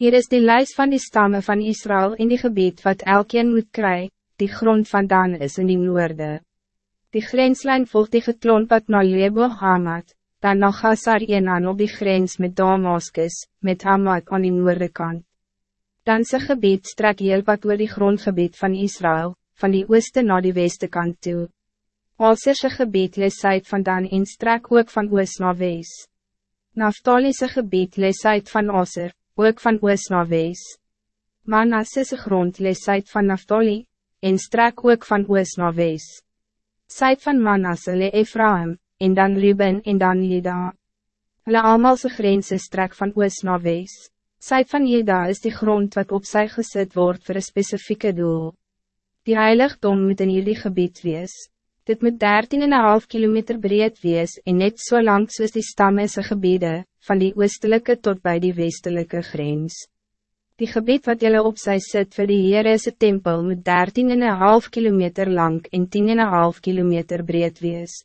Hier is die lijst van die stammen van Israël in die gebied wat elkeen moet krijgen, die grond vandaan is in die noorde. Die grenslijn volgt die geklont wat naar Lebo Hamad, dan naar Gassar aan op die grens met Damascus, met Hamad aan die noorde kant. Dan sy gebied strek heel wat oor die grondgebied van Israël, van die ooste naar die weste kant toe. Alserse gebied lees zuid vandaan en strek ook van oost naar wees. Naftaliese gebied lees zuid van Aser, ook van oost naar wees. Manassese grond lees zuid van Naftali, en strek ook van oost naar wees. Zuid van Manasse le Ephraim, en dan Ruben en dan Jeda. Hulle almalse grense strek van oost naar wees. Zuid van Jeda is die grond wat op zij gezet wordt voor een specifieke doel. Die heiligdom moet in hierdie gebied wees. Dit moet 13,5 kilometer breed wees en net zo so lang soos die stammese gebiede, van die oostelijke tot bij die westelijke grens. Die gebied wat jullie op zij zit voor de Heerese tempel moet 13,5 kilometer lang en 10,5 kilometer breed wees.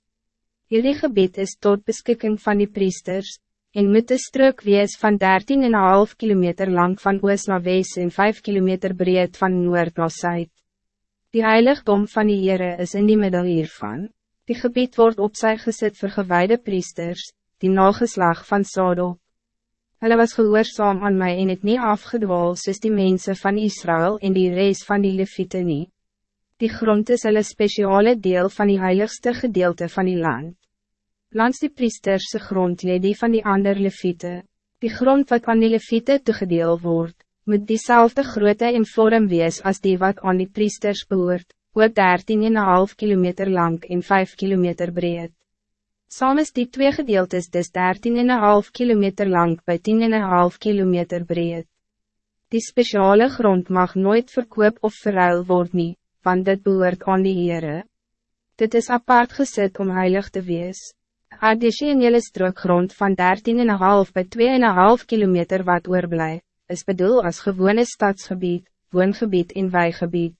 Jullie gebied is tot beschikking van die priesters, en moet de strook wees van 13,5 kilometer lang van oost naar west en 5 kilometer breed van noord naar zuid. Die heiligdom van die Heere is in die middel hiervan. Die gebied wordt op zij gezet voor gewijde priesters, die nageslag van Sodom. Hulle was gehoorzaam aan mij en het niet afgedwaal soos die mensen van Israël en die reis van die Levite nie. Die grond is hulle speciale deel van die heiligste gedeelte van die land. Langs die priesterse grond lee die van die ander Levite. Die grond wat aan die Levite toegedeel wordt, moet diezelfde grootte en vorm wees als die wat aan die priesters behoort, ook 13,5 kilometer lang en 5 kilometer breed. Saam is die twee gedeeltes dus 13,5 kilometer lang bij 10,5 kilometer breed. Die speciale grond mag nooit verkoop of verruil worden, nie, want dit behoort aan die Heere. Dit is apart gezet om heilig te wees. Additionele strookgrond van 13,5 bij 2,5 kilometer wat oorblij, is bedoel als gewone stadsgebied, woongebied en weigebied.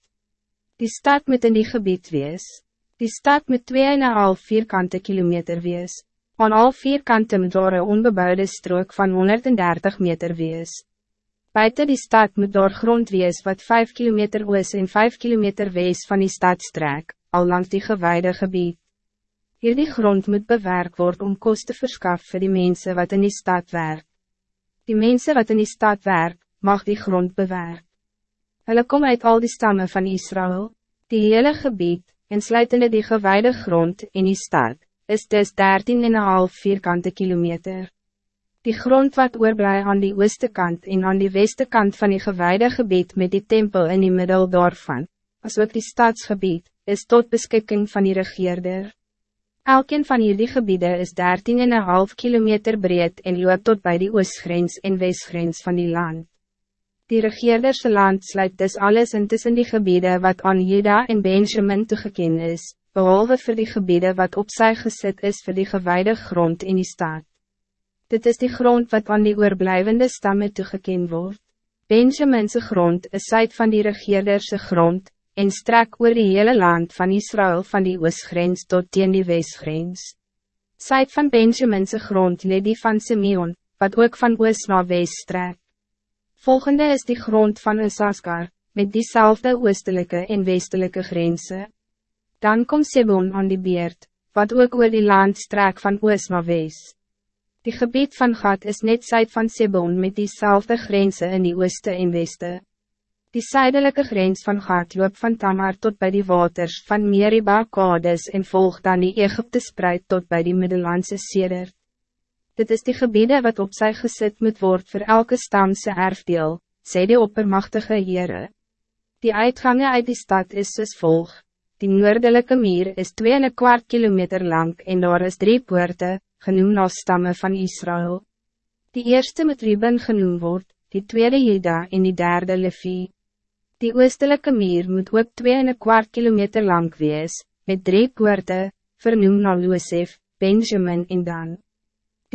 Die stad moet in die gebied wees. Die stad met 2,5 vierkante kilometer wees. Aan al vierkante moet daar een onbebouwde strook van 130 meter wees. Buiten die stad moet daar grond wees wat 5 kilometer oos en 5 kilometer wees van die stad strek, al langs die gewijde gebied. Hierdie grond moet bewerk worden om kosten te verskaffen voor die mensen wat in die stad werk. Die mensen wat in die stad werk, mag die grond bewerk. Hulle kom uit al die stammen van Israël, die hele gebied, en sluitende die gewijde grond in die stad, is dus 13,5 vierkante kilometer. Die grond wat oorblij aan die ooste kant en aan die weste kant van die gewijde gebied met die tempel in die middel daarvan, as ook die stadsgebied, is tot beschikking van die regeerder. Elkeen van hierdie gebieden is 13,5 kilometer breed en loop tot bij die oostgrens en westgrens van die land. Die regeerderse land sluit dus alles in tussen die gebieden wat aan Juda en Benjamin toegeken is, behalve voor die gebieden wat op zij gezet is voor die gewijde grond in die staat. Dit is die grond wat aan die oorblijvende stammen toegeken wordt. Benjaminse grond is zuid van die regeerderse grond, en strek oor die hele land van Israël van die oostgrens tot teen die westgrens. Zuid van Benjaminse grond leed die van Simeon, wat ook van oost naar west strek. Volgende is die grond van Isaskar, met diezelfde oostelijke en westelijke grenzen. Dan komt Sebon aan die beert, wat ook oor die land strek van oost naar west. Die gebied van Gad is net zuid van Sebon met diezelfde grenzen in die ooste en weste. Die zuidelijke grens van Gad loop van Tamar tot bij die waters van Meriba Kades en volgt dan die Egypte spreid tot bij die Middellandse Sedert. Dit is die gebieden wat op zij gezet moet worden voor elke stamse erfdeel, sê die oppermachtige Heere. Die uitgangen uit die stad is soos volg. Die noordelijke meer is 2 kwart kilometer lang en daar is drie poorte, genoemd als stammen van Israël. Die eerste moet Ruben genoemd worden, die tweede Juda en die derde Levi. Die oostelijke meer moet ook 2 kwart kilometer lang wees, met drie poorte, vernoemd naar Joseph, Benjamin en Dan.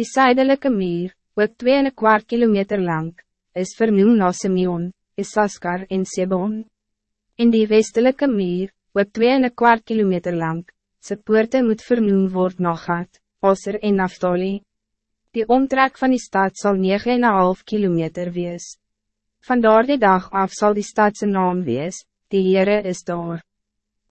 Die zuidelijke muur, ook 2 kwart kilometer lang, is vernoemd na Simeon, Isaskar en Sebon. In die westelijke muur, ook 2 kwart kilometer lang, sy poorte moet vernoemd worden na Gad, Aser en Naftali. Die omtrek van die stad zal 9,5 kilometer wees. Vandaar die dag af zal die stadse naam wees, die Heere is daar.